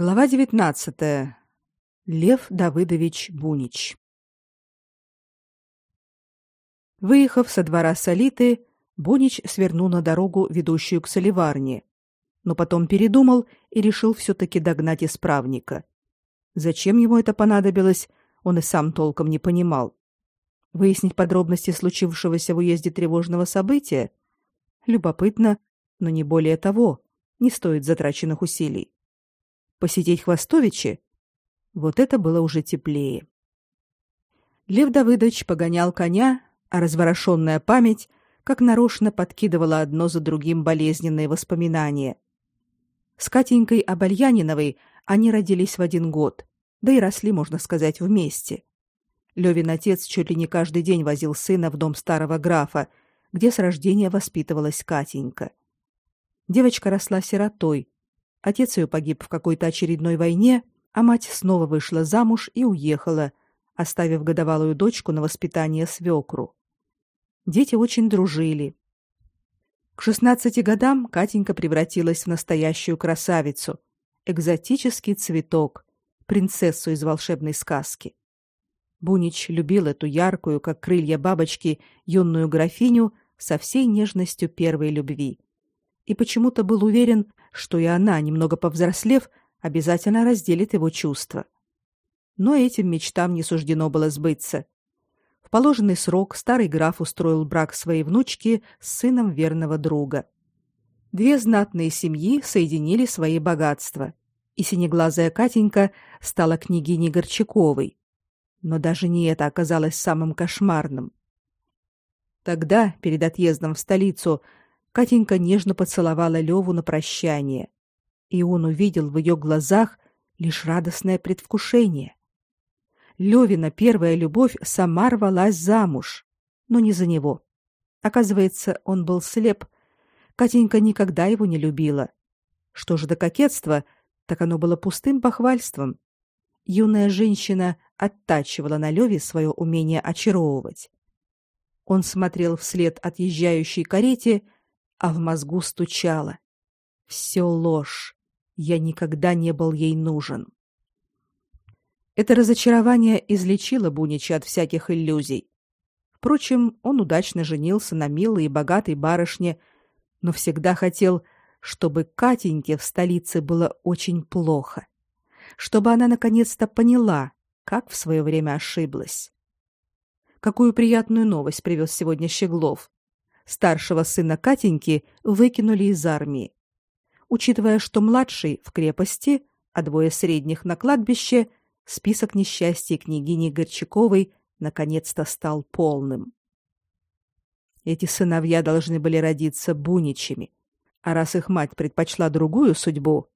Глава 19. Лев Давыдович Бунич. Выехав со двора Солиты, Бунич свернул на дорогу, ведущую к соливарне, но потом передумал и решил все таки догнать исправника. Зачем ему это понадобилось, он и сам толком не понимал. Выяснить подробности случившегося в уезде тревожного события любопытно, но не более того, не стоит затраченных усилий посетить Хвостовичи? Вот это было уже теплее. Лев Давыдович погонял коня, а разворошенная память как нарочно подкидывала одно за другим болезненные воспоминания. С Катенькой Абальяниновой они родились в один год, да и росли, можно сказать, вместе. Левин отец чуть ли не каждый день возил сына в дом старого графа, где с рождения воспитывалась Катенька. Девочка росла сиротой, Отец ее погиб в какой-то очередной войне, а мать снова вышла замуж и уехала, оставив годовалую дочку на воспитание свекру. Дети очень дружили. К 16 годам Катенька превратилась в настоящую красавицу, экзотический цветок, принцессу из волшебной сказки. Бунич любил эту яркую, как крылья бабочки, юную графиню со всей нежностью первой любви. И почему-то был уверен, что и она, немного повзрослев, обязательно разделит его чувства. Но этим мечтам не суждено было сбыться. В положенный срок старый граф устроил брак своей внучки с сыном верного друга. Две знатные семьи соединили свои богатства, и синеглазая Катенька стала княгиней Горчаковой. Но даже не это оказалось самым кошмарным. Тогда, перед отъездом в столицу, Катенька нежно поцеловала Леву на прощание, и он увидел в ее глазах лишь радостное предвкушение. Левина первая любовь сама рвалась замуж, но не за него. Оказывается, он был слеп. Катенька никогда его не любила. Что же до кокетства, так оно было пустым похвальством. Юная женщина оттачивала на Леве свое умение очаровывать. Он смотрел вслед отъезжающей карете а в мозгу стучало. Все ложь. Я никогда не был ей нужен. Это разочарование излечило Бунича от всяких иллюзий. Впрочем, он удачно женился на милой и богатой барышне, но всегда хотел, чтобы Катеньке в столице было очень плохо, чтобы она наконец-то поняла, как в свое время ошиблась. Какую приятную новость привез сегодня Щеглов старшего сына Катеньки выкинули из армии. Учитывая, что младший в крепости, а двое средних на кладбище, список несчастий княгини Горчаковой наконец-то стал полным. Эти сыновья должны были родиться буничами, а раз их мать предпочла другую судьбу,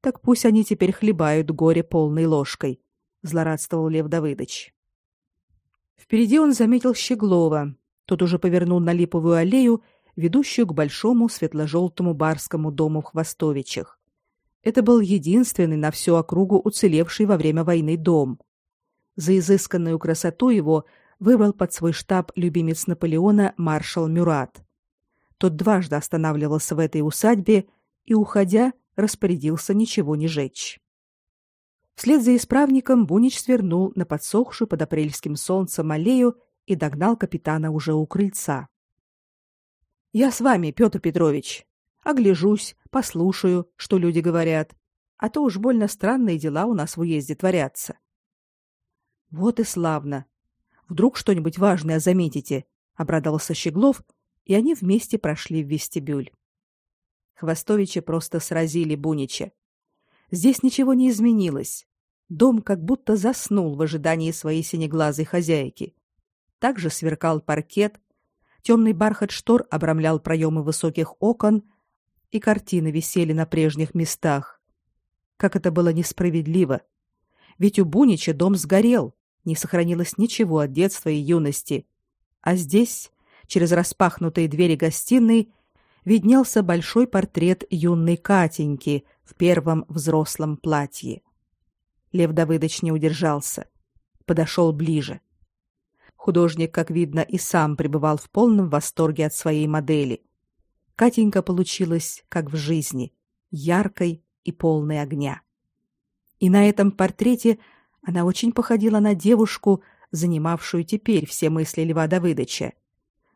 так пусть они теперь хлебают горе полной ложкой, злорадствовал Лев Давыдович. Впереди он заметил Щеглова, тот уже повернул на липовую аллею, ведущую к большому светло-желтому барскому дому в Хвостовичах. Это был единственный на всю округу уцелевший во время войны дом. За изысканную красоту его выбрал под свой штаб любимец Наполеона маршал Мюрат. Тот дважды останавливался в этой усадьбе и, уходя, распорядился ничего не жечь. Вслед за исправником Бунич свернул на подсохшую под апрельским солнцем аллею и догнал капитана уже у крыльца. Я с вами, Петр Петрович. Огляжусь, послушаю, что люди говорят, а то уж больно странные дела у нас в уезде творятся. Вот и славно. Вдруг что-нибудь важное заметите, обрадовался Щеглов, и они вместе прошли в вестибюль. Хвостовичи просто сразили Бунича. Здесь ничего не изменилось. Дом как будто заснул в ожидании своей синеглазой хозяйки. Также сверкал паркет, темный бархат штор обрамлял проемы высоких окон, и картины висели на прежних местах. Как это было несправедливо! Ведь у Бунича дом сгорел, не сохранилось ничего от детства и юности. А здесь, через распахнутые двери гостиной, виднелся большой портрет юной Катеньки в первом взрослом платье. Лев Давыдович не удержался, подошел ближе. Художник, как видно, и сам пребывал в полном восторге от своей модели. Катенька получилась как в жизни, яркой и полной огня. И на этом портрете она очень походила на девушку, занимавшую теперь все мысли Льва Давыдовича,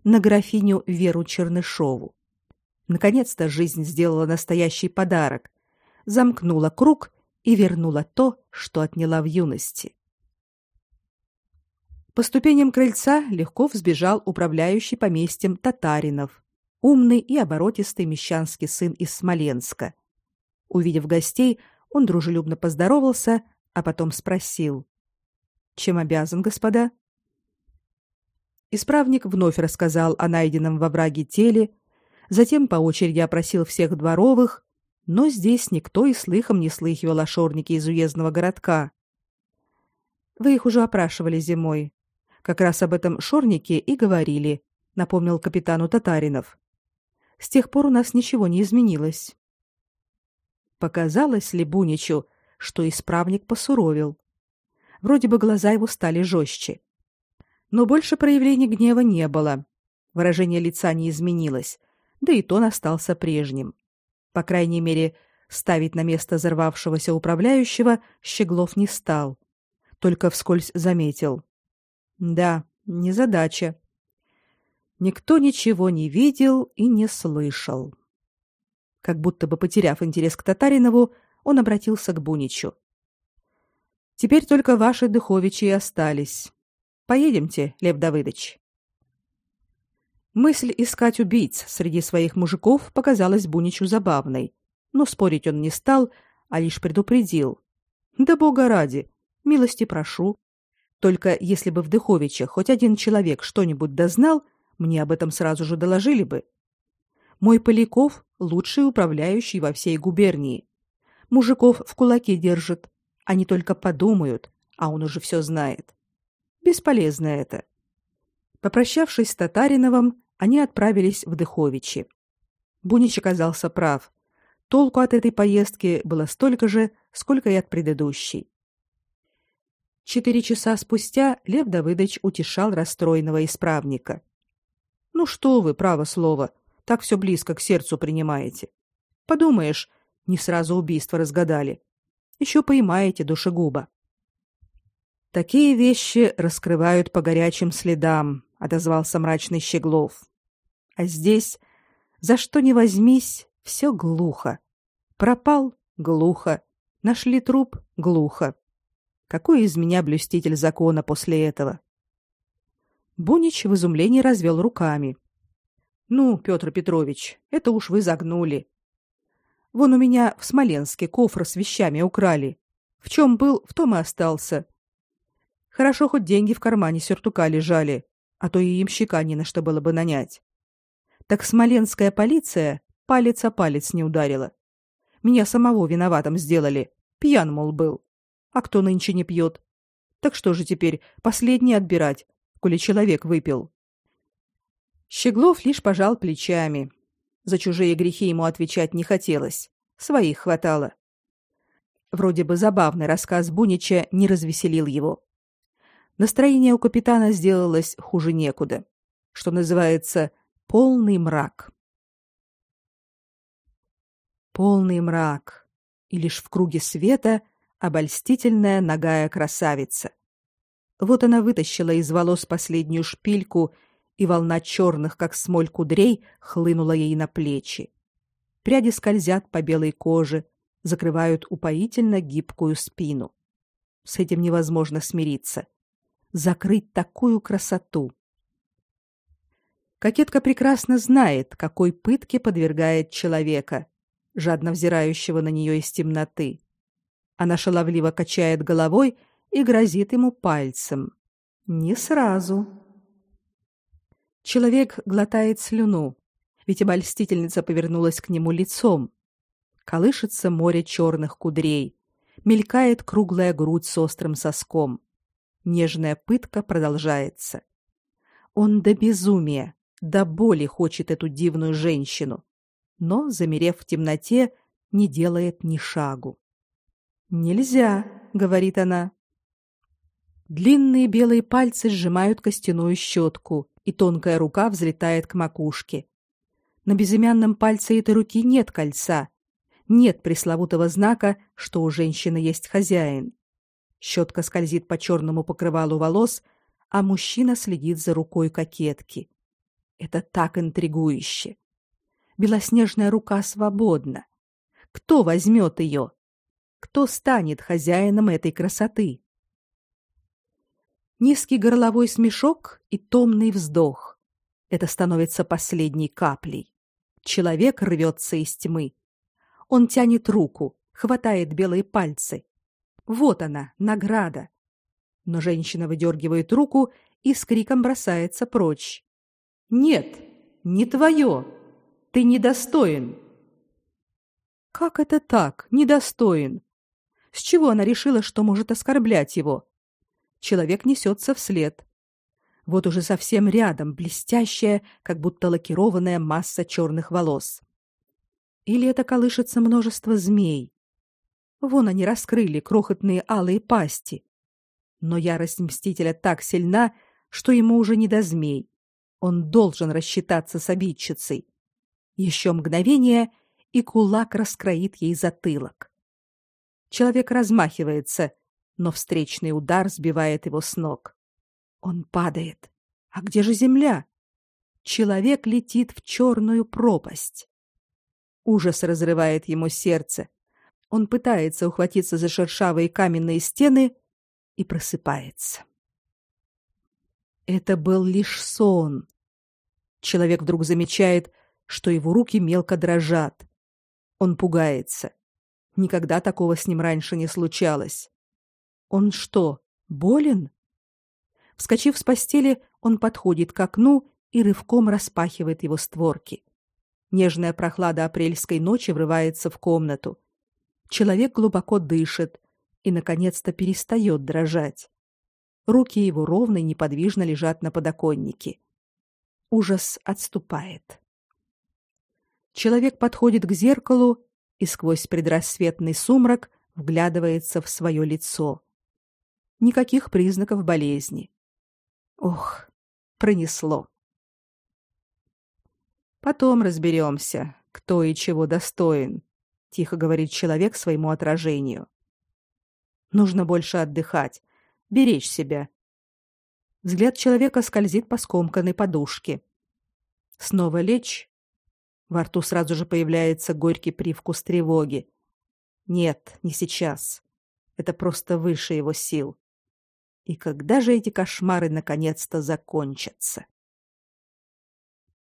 на графиню Веру Чернышову. Наконец-то жизнь сделала настоящий подарок, замкнула круг и вернула то, что отняла в юности. По ступеням крыльца легко взбежал управляющий поместьем Татаринов, умный и оборотистый мещанский сын из Смоленска. Увидев гостей, он дружелюбно поздоровался, а потом спросил: "Чем обязан, господа?" Исправник вновь рассказал о найденном во враге теле, затем по очереди опросил всех дворовых, но здесь никто и слыхом не слыхивал о шорнике из уездного городка. Вы их уже опрашивали зимой, как раз об этом шорнике и говорили, напомнил капитану Татаринов. С тех пор у нас ничего не изменилось. Показалось ли Буничу, что исправник посуровил? Вроде бы глаза его стали жестче. Но больше проявлений гнева не было. Выражение лица не изменилось, да и тон остался прежним. По крайней мере, ставить на место взорвавшегося управляющего Щеглов не стал, только вскользь заметил: да, незадача. Никто ничего не видел и не слышал. Как будто бы потеряв интерес к Татаринову, он обратился к Буничу. Теперь только ваши духовичи и остались. Поедемте, Лев Давыдович. Мысль искать убийц среди своих мужиков показалась Буничу забавной, но спорить он не стал, а лишь предупредил: "Да бога ради, милости прошу. Только если бы в Дыховиче хоть один человек что-нибудь дознал, мне об этом сразу же доложили бы. Мой Поляков лучший управляющий во всей губернии. Мужиков в кулаке держит. Они только подумают, а он уже все знает. Бесполезно это. Попрощавшись с Татариновым, они отправились в Дыховичи. Бунич оказался прав. Толку от этой поездки было столько же, сколько и от предыдущей. Четыре часа спустя Лев Давыдович утешал расстроенного исправника. Ну что вы, право слово, так все близко к сердцу принимаете. Подумаешь, не сразу убийство разгадали. Еще поймаете душегуба. Такие вещи раскрывают по горячим следам, отозвался мрачный Щеглов. А здесь за что ни возьмись, все глухо. Пропал глухо. Нашли труп глухо. Какой из меня блюститель закона после этого? Бунич в изумлении развел руками. Ну, Петр Петрович, это уж вы загнули. Вон у меня в Смоленске кофр с вещами украли. В чем был, в том и остался. Хорошо хоть деньги в кармане сюртука лежали, а то и ямщика не на что было бы нанять. Так смоленская полиция палец о палец не ударила. Меня самого виноватым сделали. Пьян, мол, был. А кто нынче не пьет? Так что же теперь, последний отбирать, коли человек выпил? Щеглов лишь пожал плечами. За чужие грехи ему отвечать не хотелось. Своих хватало. Вроде бы забавный рассказ Бунича не развеселил его. Настроение у капитана сделалось хуже некуда. Что называется, полный мрак. Полный мрак. И лишь в круге света – обольстительная нагая красавица. Вот она вытащила из волос последнюю шпильку, и волна черных, как смоль кудрей, хлынула ей на плечи. Пряди скользят по белой коже, закрывают упоительно гибкую спину. С этим невозможно смириться. Закрыть такую красоту. Кокетка прекрасно знает, какой пытке подвергает человека, жадно взирающего на нее из темноты. Она шаловливо качает головой и грозит ему пальцем. Не сразу. Человек глотает слюну, ведь обольстительница повернулась к нему лицом. Колышется море черных кудрей, мелькает круглая грудь с острым соском. Нежная пытка продолжается. Он до безумия, до боли хочет эту дивную женщину, но, замерев в темноте, не делает ни шагу. Нельзя, говорит она. Длинные белые пальцы сжимают костяную щетку, и тонкая рука взлетает к макушке. На безымянном пальце этой руки нет кольца. Нет пресловутого знака, что у женщины есть хозяин. Щетка скользит по черному покрывалу волос, а мужчина следит за рукой кокетки. Это так интригующе. Белоснежная рука свободна. Кто возьмет ее? Кто станет хозяином этой красоты? Низкий горловой смешок и томный вздох. Это становится последней каплей. Человек рвется из тьмы. Он тянет руку, хватает белые пальцы. Вот она, награда. Но женщина выдергивает руку и с криком бросается прочь. Нет, не твое. Ты недостоин. Как это так, недостоин? С чего она решила, что может оскорблять его? Человек несется вслед. Вот уже совсем рядом блестящая, как будто лакированная масса черных волос. Или это колышется множество змей. Вон они раскрыли крохотные алые пасти. Но ярость мстителя так сильна, что ему уже не до змей. Он должен рассчитаться с обидчицей. Еще мгновение, и кулак раскроит ей затылок. Человек размахивается, но встречный удар сбивает его с ног. Он падает. А где же земля? Человек летит в черную пропасть. Ужас разрывает ему сердце. Он пытается ухватиться за шершавые каменные стены и просыпается. Это был лишь сон. Человек вдруг замечает, что его руки мелко дрожат. Он пугается. Никогда такого с ним раньше не случалось. Он что, болен? Вскочив с постели, он подходит к окну и рывком распахивает его створки. Нежная прохлада апрельской ночи врывается в комнату. Человек глубоко дышит и наконец-то перестает дрожать. Руки его ровно и неподвижно лежат на подоконнике. Ужас отступает. Человек подходит к зеркалу и сквозь предрассветный сумрак вглядывается в свое лицо никаких признаков болезни. Ох, пронесло. Потом разберемся, кто и чего достоин, тихо говорит человек своему отражению. Нужно больше отдыхать, беречь себя. Взгляд человека скользит по скомканной подушке. Снова лечь. Во рту сразу же появляется горький привкус тревоги. Нет, не сейчас. Это просто выше его сил. И когда же эти кошмары наконец-то закончатся?